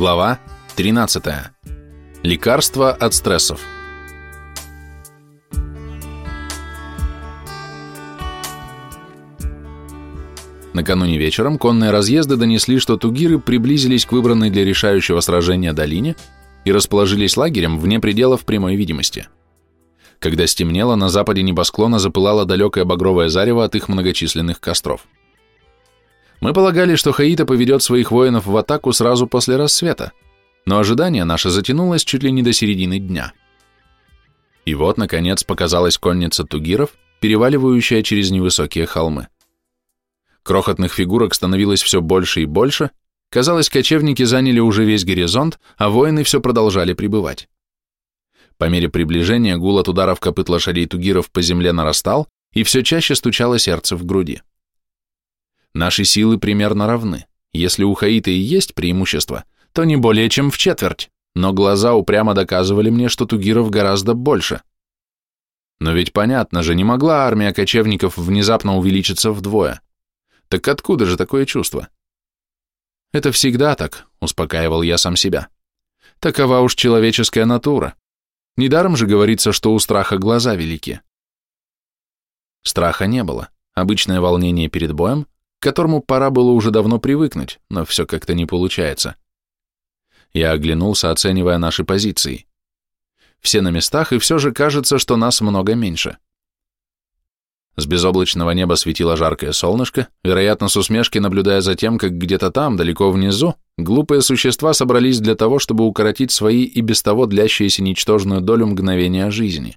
Глава 13. Лекарства от стрессов. Накануне вечером конные разъезды донесли, что тугиры приблизились к выбранной для решающего сражения долине и расположились лагерем вне пределов прямой видимости. Когда стемнело, на западе небосклона запылало далекое багровое зарево от их многочисленных костров. Мы полагали, что Хаита поведет своих воинов в атаку сразу после рассвета, но ожидание наше затянулось чуть ли не до середины дня. И вот, наконец, показалась конница тугиров, переваливающая через невысокие холмы. Крохотных фигурок становилось все больше и больше, казалось, кочевники заняли уже весь горизонт, а воины все продолжали пребывать. По мере приближения гул от ударов копыт лошадей тугиров по земле нарастал, и все чаще стучало сердце в груди. Наши силы примерно равны. Если у Хаита и есть преимущество, то не более чем в четверть, но глаза упрямо доказывали мне, что тугиров гораздо больше. Но ведь понятно же, не могла армия кочевников внезапно увеличиться вдвое. Так откуда же такое чувство? Это всегда так, успокаивал я сам себя. Такова уж человеческая натура. Недаром же говорится, что у страха глаза велики. Страха не было. Обычное волнение перед боем, к которому пора было уже давно привыкнуть, но все как-то не получается. Я оглянулся, оценивая наши позиции. Все на местах, и все же кажется, что нас много меньше. С безоблачного неба светило жаркое солнышко, вероятно, с усмешки наблюдая за тем, как где-то там, далеко внизу, глупые существа собрались для того, чтобы укоротить свои и без того длящиеся ничтожную долю мгновения жизни.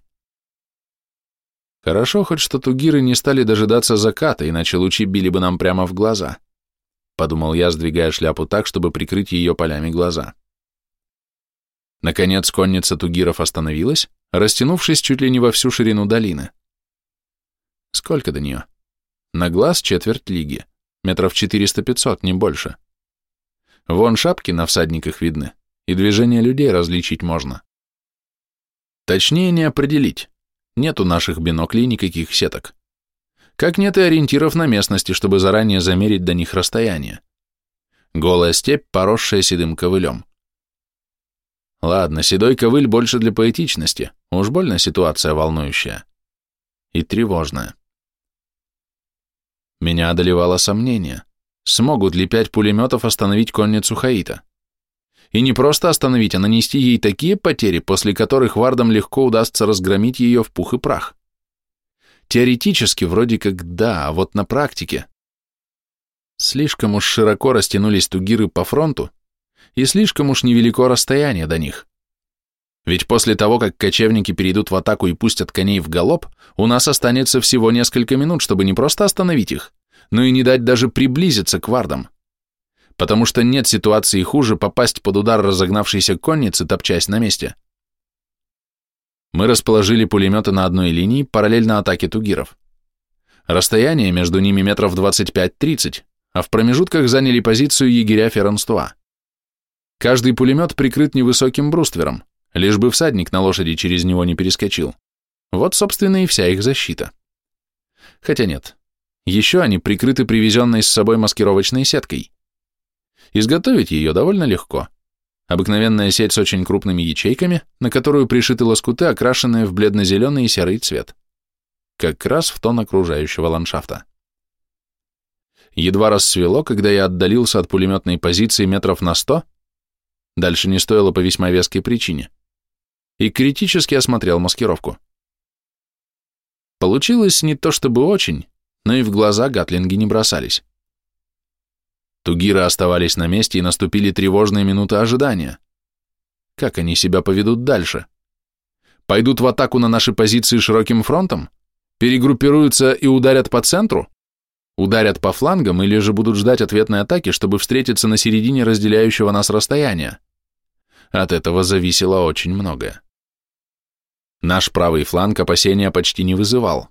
Хорошо хоть что тугиры не стали дожидаться заката, иначе лучи били бы нам прямо в глаза. Подумал я, сдвигая шляпу так, чтобы прикрыть ее полями глаза. Наконец конница тугиров остановилась, растянувшись чуть ли не во всю ширину долины. Сколько до нее? На глаз четверть лиги, метров 400-500, не больше. Вон шапки на всадниках видны, и движение людей различить можно. Точнее не определить, нет у наших биноклей никаких сеток. Как нет и ориентиров на местности, чтобы заранее замерить до них расстояние. Голая степь, поросшая седым ковылем. Ладно, седой ковыль больше для поэтичности, уж больно ситуация волнующая. И тревожная. Меня одолевало сомнение, смогут ли пять пулеметов остановить конницу Хаита. И не просто остановить, а нанести ей такие потери, после которых вардам легко удастся разгромить ее в пух и прах. Теоретически вроде как да, а вот на практике. Слишком уж широко растянулись тугиры по фронту, и слишком уж невелико расстояние до них. Ведь после того, как кочевники перейдут в атаку и пустят коней в галоп, у нас останется всего несколько минут, чтобы не просто остановить их, но и не дать даже приблизиться к вардам потому что нет ситуации хуже попасть под удар разогнавшейся конницы, топчась на месте. Мы расположили пулеметы на одной линии, параллельно атаке тугиров. Расстояние между ними метров 25-30, а в промежутках заняли позицию егеря Ферранстуа. Каждый пулемет прикрыт невысоким бруствером, лишь бы всадник на лошади через него не перескочил. Вот, собственно, и вся их защита. Хотя нет. Еще они прикрыты привезенной с собой маскировочной сеткой. Изготовить ее довольно легко. Обыкновенная сеть с очень крупными ячейками, на которую пришиты лоскуты, окрашенные в бледно-зеленый и серый цвет. Как раз в тон окружающего ландшафта. Едва рассвело, когда я отдалился от пулеметной позиции метров на сто, дальше не стоило по весьма веской причине, и критически осмотрел маскировку. Получилось не то чтобы очень, но и в глаза гатлинги не бросались. Тугиры оставались на месте, и наступили тревожные минуты ожидания. Как они себя поведут дальше? Пойдут в атаку на наши позиции широким фронтом? Перегруппируются и ударят по центру? Ударят по флангам или же будут ждать ответной атаки, чтобы встретиться на середине разделяющего нас расстояния? От этого зависело очень многое. Наш правый фланг опасения почти не вызывал.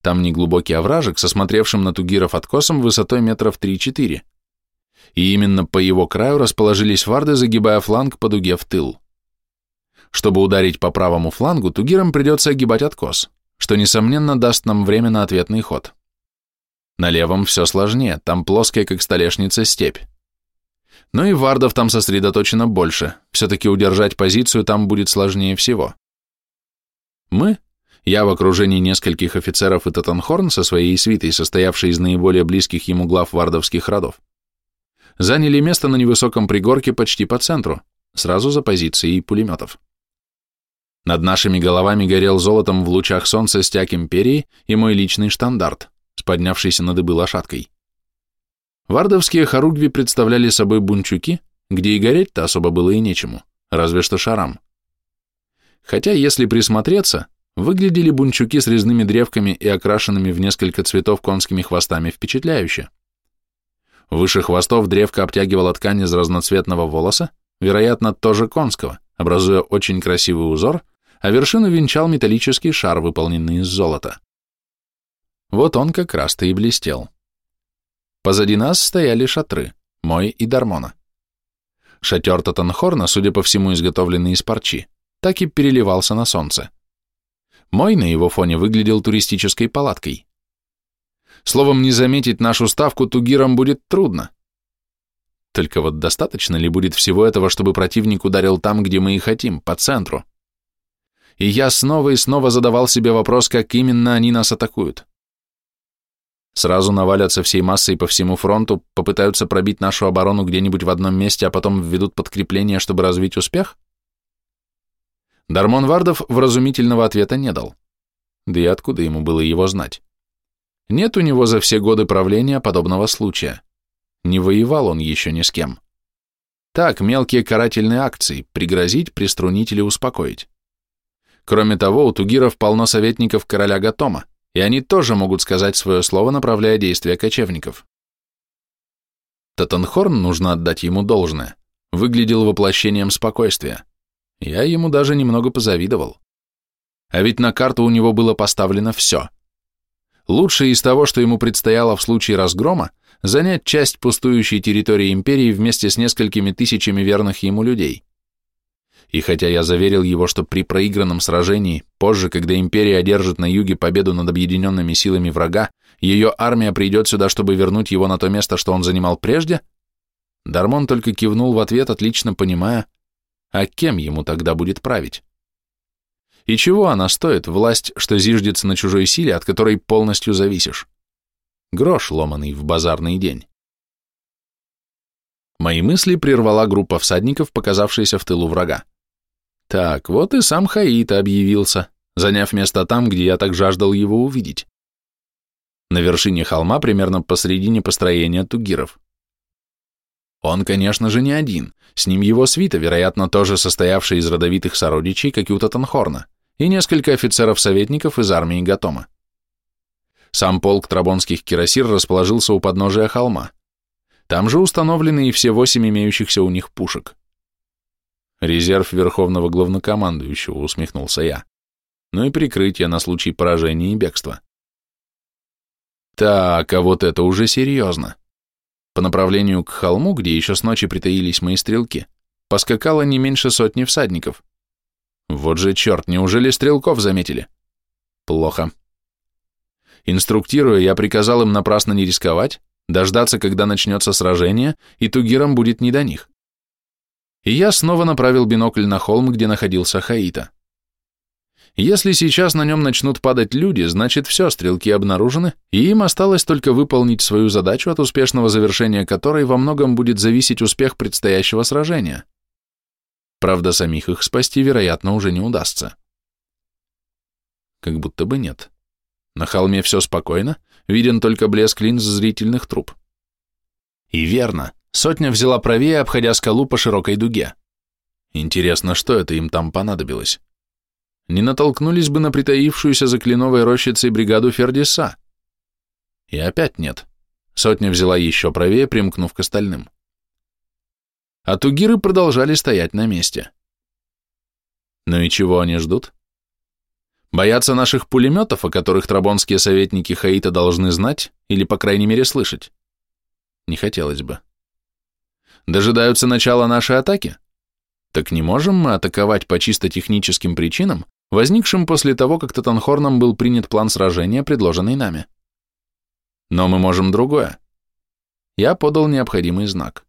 Там неглубокий овражек со смотревшим на тугиров откосом высотой метров 3-4 и именно по его краю расположились варды, загибая фланг по дуге в тыл. Чтобы ударить по правому флангу, тугирам придется огибать откос, что, несомненно, даст нам время на ответный ход. На левом все сложнее, там плоская, как столешница, степь. Но и вардов там сосредоточено больше, все-таки удержать позицию там будет сложнее всего. Мы, я в окружении нескольких офицеров и Тоттенхорн со своей свитой, состоявшей из наиболее близких ему глав вардовских родов, заняли место на невысоком пригорке почти по центру, сразу за позицией пулеметов. Над нашими головами горел золотом в лучах солнца стяг империи и мой личный штандарт, с поднявшейся на дыбы лошадкой. Вардовские хоругви представляли собой бунчуки, где и гореть-то особо было и нечему, разве что шарам. Хотя, если присмотреться, выглядели бунчуки с резными древками и окрашенными в несколько цветов конскими хвостами впечатляюще. Выше хвостов древко обтягивала ткань из разноцветного волоса, вероятно, тоже конского, образуя очень красивый узор, а вершину венчал металлический шар, выполненный из золота. Вот он как раз-то и блестел. Позади нас стояли шатры, мой и Дармона. Шатер Татанхорна, судя по всему изготовленный из парчи, так и переливался на солнце. Мой на его фоне выглядел туристической палаткой. Словом, не заметить нашу ставку тугирам будет трудно. Только вот достаточно ли будет всего этого, чтобы противник ударил там, где мы и хотим, по центру? И я снова и снова задавал себе вопрос, как именно они нас атакуют. Сразу навалятся всей массой по всему фронту, попытаются пробить нашу оборону где-нибудь в одном месте, а потом введут подкрепление, чтобы развить успех? Дармон Вардов вразумительного ответа не дал. Да и откуда ему было его знать? Нет у него за все годы правления подобного случая. Не воевал он еще ни с кем. Так, мелкие карательные акции, пригрозить, приструнить или успокоить. Кроме того, у тугиров полно советников короля Гатома, и они тоже могут сказать свое слово, направляя действия кочевников. Татанхорн, нужно отдать ему должное, выглядел воплощением спокойствия. Я ему даже немного позавидовал. А ведь на карту у него было поставлено все. Лучшее из того, что ему предстояло в случае разгрома, занять часть пустующей территории империи вместе с несколькими тысячами верных ему людей. И хотя я заверил его, что при проигранном сражении, позже, когда империя одержит на юге победу над объединенными силами врага, ее армия придет сюда, чтобы вернуть его на то место, что он занимал прежде, Дармон только кивнул в ответ, отлично понимая, а кем ему тогда будет править. И чего она стоит, власть, что зиждется на чужой силе, от которой полностью зависишь? Грош, ломаный в базарный день. Мои мысли прервала группа всадников, показавшаяся в тылу врага. Так, вот и сам Хаита объявился, заняв место там, где я так жаждал его увидеть. На вершине холма, примерно посредине построения тугиров. Он, конечно же, не один, с ним его свита, вероятно, тоже состоявшая из родовитых сородичей, как и у Татанхорна, и несколько офицеров-советников из армии Гатома. Сам полк трабонских кирасир расположился у подножия холма. Там же установлены и все восемь имеющихся у них пушек. Резерв верховного главнокомандующего, усмехнулся я. Ну и прикрытие на случай поражения и бегства. Так, а вот это уже серьезно. По направлению к холму, где еще с ночи притаились мои стрелки, поскакало не меньше сотни всадников. Вот же черт, неужели стрелков заметили? Плохо. Инструктируя, я приказал им напрасно не рисковать, дождаться, когда начнется сражение, и тугирам будет не до них и я снова направил бинокль на холм, где находился Хаита. Если сейчас на нем начнут падать люди, значит все, стрелки обнаружены, и им осталось только выполнить свою задачу, от успешного завершения которой во многом будет зависеть успех предстоящего сражения. Правда, самих их спасти, вероятно, уже не удастся. Как будто бы нет. На холме все спокойно, виден только блеск линз зрительных труб. И верно, Сотня взяла правее, обходя скалу по широкой дуге. Интересно, что это им там понадобилось? Не натолкнулись бы на притаившуюся за кленовой рощицей бригаду Фердиса? И опять нет. Сотня взяла еще правее, примкнув к остальным. А тугиры продолжали стоять на месте. Ну и чего они ждут? Боятся наших пулеметов, о которых трабонские советники Хаита должны знать или, по крайней мере, слышать? Не хотелось бы. Дожидаются начала нашей атаки? Так не можем мы атаковать по чисто техническим причинам, возникшим после того, как Татанхорном был принят план сражения, предложенный нами. Но мы можем другое. Я подал необходимый знак.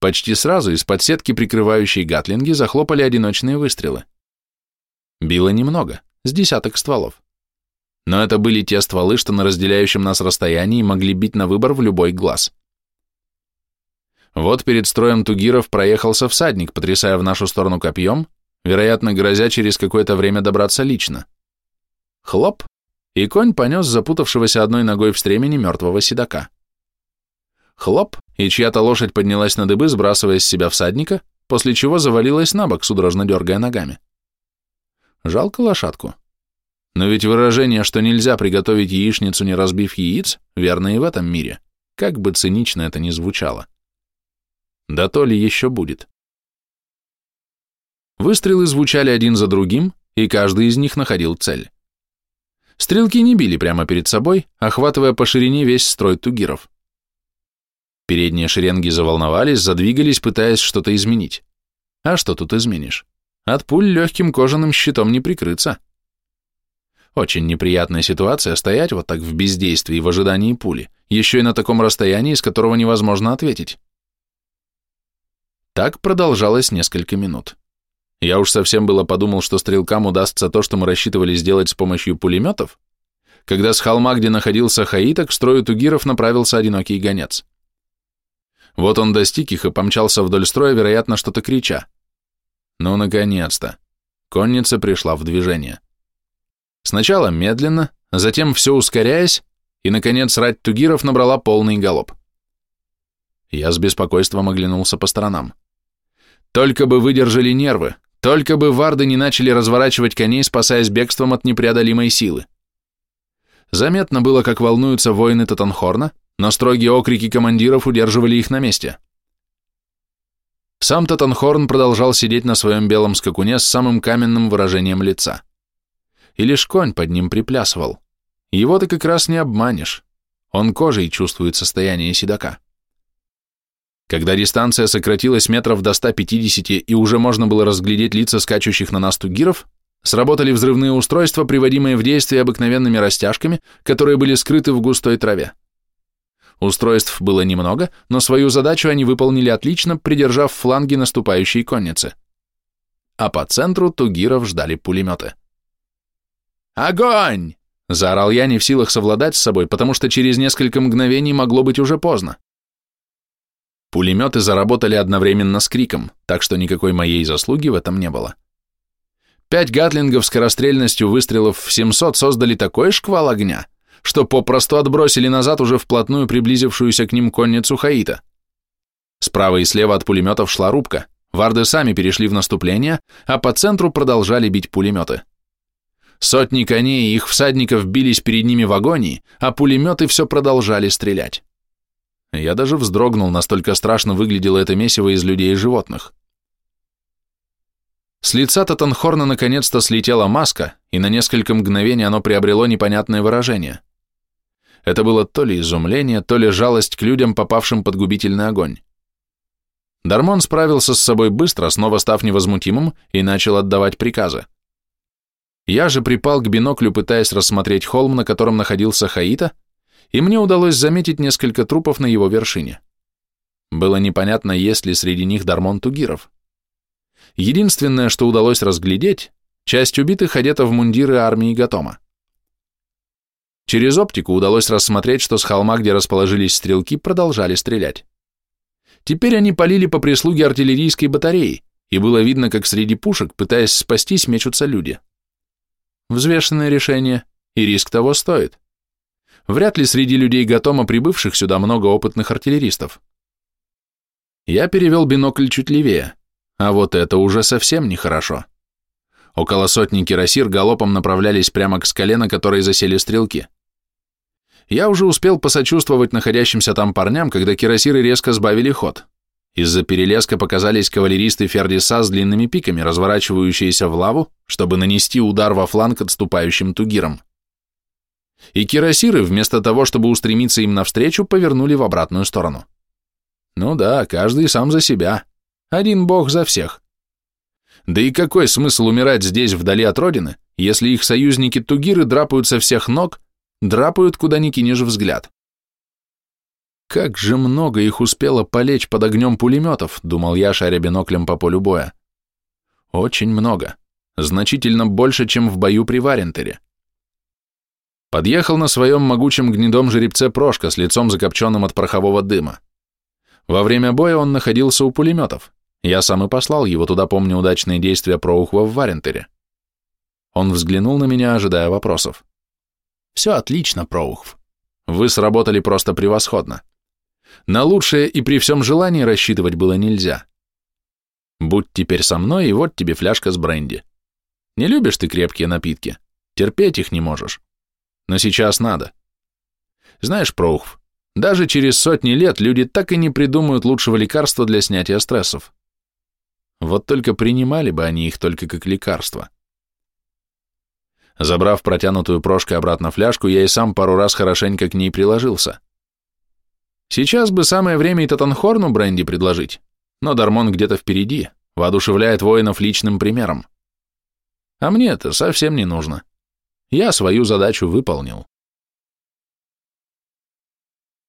Почти сразу из-под сетки, прикрывающей гатлинги, захлопали одиночные выстрелы. Било немного, с десяток стволов. Но это были те стволы, что на разделяющем нас расстоянии могли бить на выбор в любой глаз. Вот перед строем тугиров проехался всадник, потрясая в нашу сторону копьем, вероятно, грозя через какое-то время добраться лично. Хлоп, и конь понес запутавшегося одной ногой в стремени мертвого седока. Хлоп, и чья-то лошадь поднялась на дыбы, сбрасывая с себя всадника, после чего завалилась на бок, судорожно дергая ногами. Жалко лошадку. Но ведь выражение, что нельзя приготовить яичницу, не разбив яиц, верно и в этом мире, как бы цинично это ни звучало. Да то ли еще будет. Выстрелы звучали один за другим, и каждый из них находил цель. Стрелки не били прямо перед собой, охватывая по ширине весь строй тугиров. Передние шеренги заволновались, задвигались, пытаясь что-то изменить. А что тут изменишь? От пуль легким кожаным щитом не прикрыться. Очень неприятная ситуация стоять вот так в бездействии в ожидании пули, еще и на таком расстоянии, с которого невозможно ответить. Так продолжалось несколько минут. Я уж совсем было подумал, что стрелкам удастся то, что мы рассчитывали сделать с помощью пулеметов, когда с холма, где находился Хаита, к строю тугиров направился одинокий гонец. Вот он достиг их и помчался вдоль строя, вероятно, что-то крича. Ну, наконец-то. Конница пришла в движение. Сначала медленно, затем все ускоряясь, и, наконец, рать тугиров набрала полный галоп. Я с беспокойством оглянулся по сторонам. Только бы выдержали нервы, только бы варды не начали разворачивать коней, спасаясь бегством от непреодолимой силы. Заметно было, как волнуются воины Татанхорна, но строгие окрики командиров удерживали их на месте. Сам Татанхорн продолжал сидеть на своем белом скакуне с самым каменным выражением лица. И лишь конь под ним приплясывал. Его ты как раз не обманешь. Он кожей чувствует состояние седока. Когда дистанция сократилась метров до 150 и уже можно было разглядеть лица скачущих на нас тугиров, сработали взрывные устройства, приводимые в действие обыкновенными растяжками, которые были скрыты в густой траве. Устройств было немного, но свою задачу они выполнили отлично, придержав фланги наступающей конницы. А по центру тугиров ждали пулеметы. «Огонь!» – заорал я, не в силах совладать с собой, потому что через несколько мгновений могло быть уже поздно. Пулеметы заработали одновременно с криком, так что никакой моей заслуги в этом не было. Пять гатлингов скорострельностью выстрелов в 700 создали такой шквал огня – что попросту отбросили назад уже вплотную приблизившуюся к ним конницу Хаита. Справа и слева от пулеметов шла рубка, варды сами перешли в наступление, а по центру продолжали бить пулеметы. Сотни коней и их всадников бились перед ними в агонии, а пулеметы все продолжали стрелять. Я даже вздрогнул, настолько страшно выглядело это месиво из людей и животных. С лица Татанхорна наконец-то слетела маска, и на несколько мгновений оно приобрело непонятное выражение. Это было то ли изумление, то ли жалость к людям, попавшим под губительный огонь. Дармон справился с собой быстро, снова став невозмутимым, и начал отдавать приказы. Я же припал к биноклю, пытаясь рассмотреть холм, на котором находился Хаита, и мне удалось заметить несколько трупов на его вершине. Было непонятно, есть ли среди них Дармон Тугиров. Единственное, что удалось разглядеть, часть убитых одета в мундиры армии Гатома. Через оптику удалось рассмотреть, что с холма, где расположились стрелки, продолжали стрелять. Теперь они полили по прислуге артиллерийской батареи, и было видно, как среди пушек, пытаясь спастись, мечутся люди. Взвешенное решение, и риск того стоит. Вряд ли среди людей Гатома, прибывших сюда, много опытных артиллеристов. Я перевел бинокль чуть левее, а вот это уже совсем нехорошо. Около сотни кирасир галопом направлялись прямо к скале, на которой засели стрелки. Я уже успел посочувствовать находящимся там парням, когда кирасиры резко сбавили ход. Из-за перелеска показались кавалеристы Фердиса с длинными пиками, разворачивающиеся в лаву, чтобы нанести удар во фланг отступающим тугирам. И кирасиры, вместо того, чтобы устремиться им навстречу, повернули в обратную сторону. Ну да, каждый сам за себя. Один бог за всех. Да и какой смысл умирать здесь, вдали от родины, если их союзники-тугиры драпают со всех ног, драпают, куда ни кинешь взгляд? Как же много их успело полечь под огнем пулеметов, думал я, шаря биноклем по полю боя. Очень много. Значительно больше, чем в бою при Варентере. Подъехал на своем могучем гнедом жеребце Прошка с лицом закопченным от порохового дыма. Во время боя он находился у пулеметов. Я сам и послал его туда, помню удачные действия Проухва в Варентере. Он взглянул на меня, ожидая вопросов. «Все отлично, Проухв. Вы сработали просто превосходно. На лучшее и при всем желании рассчитывать было нельзя. Будь теперь со мной, и вот тебе фляжка с бренди. Не любишь ты крепкие напитки, терпеть их не можешь но сейчас надо. Знаешь, Проухв, даже через сотни лет люди так и не придумают лучшего лекарства для снятия стрессов. Вот только принимали бы они их только как лекарство. Забрав протянутую прошкой обратно фляжку, я и сам пару раз хорошенько к ней приложился. Сейчас бы самое время и Татанхорну бренди предложить, но Дармон где-то впереди, воодушевляет воинов личным примером. А мне это совсем не нужно. Я свою задачу выполнил.